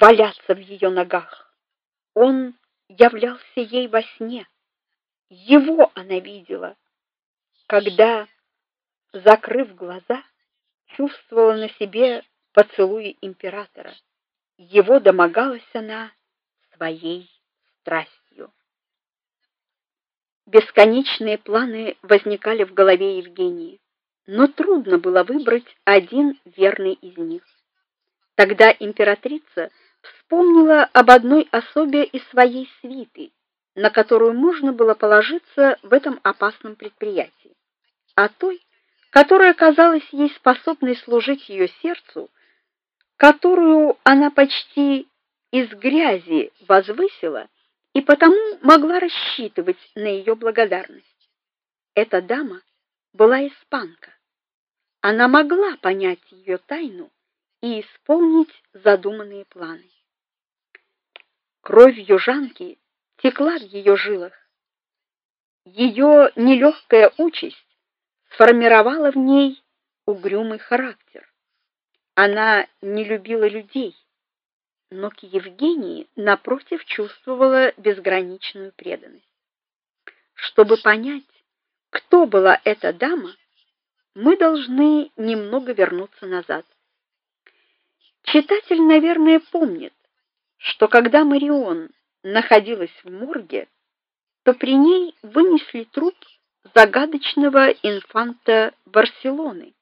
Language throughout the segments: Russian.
валяться в ее ногах. Он являлся ей во сне. Его она видела, когда, закрыв глаза, чувствовала на себе поцелуи императора. Его домогалась она своей страстью. Бесконечные планы возникали в голове Евгении, но трудно было выбрать один верный из них. Тогда императрица вспомнила об одной особе из своей свиты, на которую можно было положиться в этом опасном предприятии, а той, которая казалась ей способной служить ее сердцу, которую она почти из грязи возвысила и потому могла рассчитывать на ее благодарность. Эта дама была испанка. Она могла понять ее тайну и исполнить задуманные планы. Кровь южанки текла в ее жилах. Ее нелегкая участь сформировала в ней угрюмый характер. Она не любила людей, но к Евгении напротив чувствовала безграничную преданность. Чтобы понять, кто была эта дама, мы должны немного вернуться назад. Читатель, наверное, помнит, что когда Марион находилась в морге, то при ней вынесли труп загадочного инфанта Барселоны,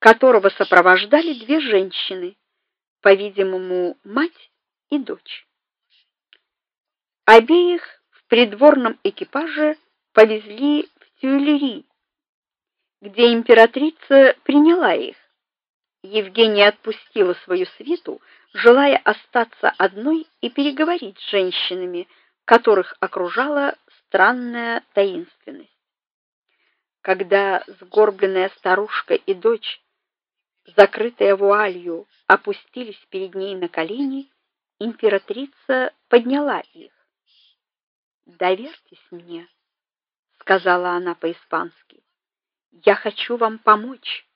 которого сопровождали две женщины, по-видимому, мать и дочь. Обеих в придворном экипаже повезли в Тюильри, где императрица приняла их. Евгения отпустила свою свиту, желая остаться одной и переговорить с женщинами, которых окружала странная таинственность. Когда сгорбленная старушка и дочь, закрытая вуалью, опустились перед ней на колени, императрица подняла их. "Доверьтесь мне", сказала она по-испански. "Я хочу вам помочь".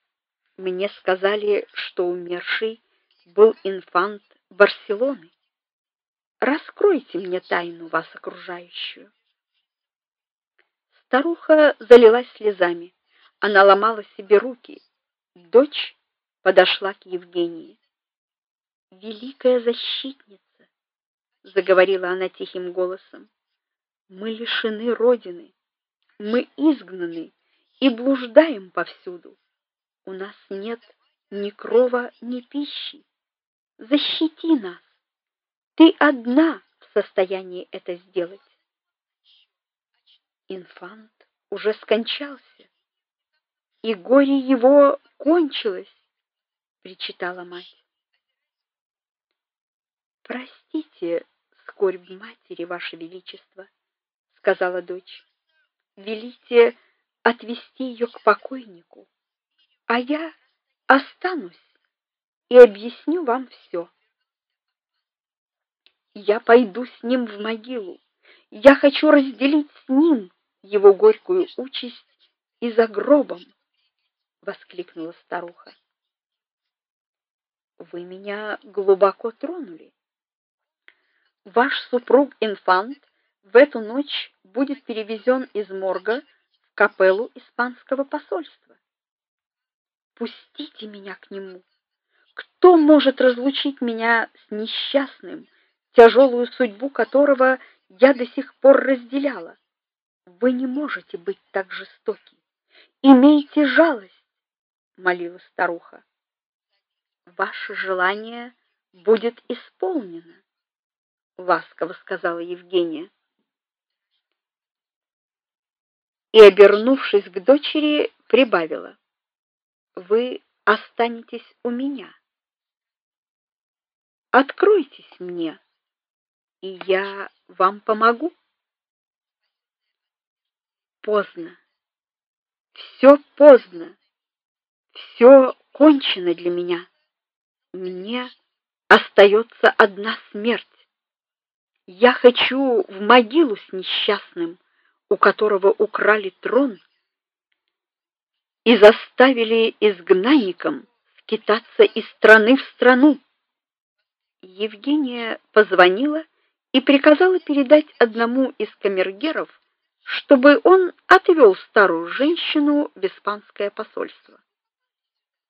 Мне сказали, что умерший был инфант Барселоны. Раскройте мне тайну вас окружающую. Старуха залилась слезами. Она ломала себе руки. Дочь подошла к Евгении. Великая защитница, заговорила она тихим голосом. Мы лишены родины. Мы изгнаны и блуждаем повсюду. У нас нет ни крова, ни пищи. Защити нас. Ты одна в состоянии это сделать. Инфант уже скончался, и горе его кончилось, причитала мать. Простите скорбь матери, ваше величество, сказала дочь. Велите отвести ее к покойнику а я останусь и объясню вам все. Я пойду с ним в могилу. Я хочу разделить с ним его горькую участь и за гробом, воскликнула старуха. Вы меня глубоко тронули. Ваш супруг инфант в эту ночь будет перевезен из морга в капеллу испанского посольства. Пустите меня к нему. Кто может разлучить меня с несчастным, тяжелую судьбу которого я до сих пор разделяла? Вы не можете быть так жестоки. Имейте жалость, молила старуха. Ваше желание будет исполнено, ласково сказала Евгения. И обернувшись к дочери, прибавила: вы останетесь у меня. Откройтесь мне, и я вам помогу. Поздно. Все поздно. Все кончено для меня. Мне остается одна смерть. Я хочу в могилу с несчастным, у которого украли трон и заставили изгнанникам скитаться из страны в страну. Евгения позвонила и приказала передать одному из камергеров, чтобы он отвел старую женщину в испанское посольство.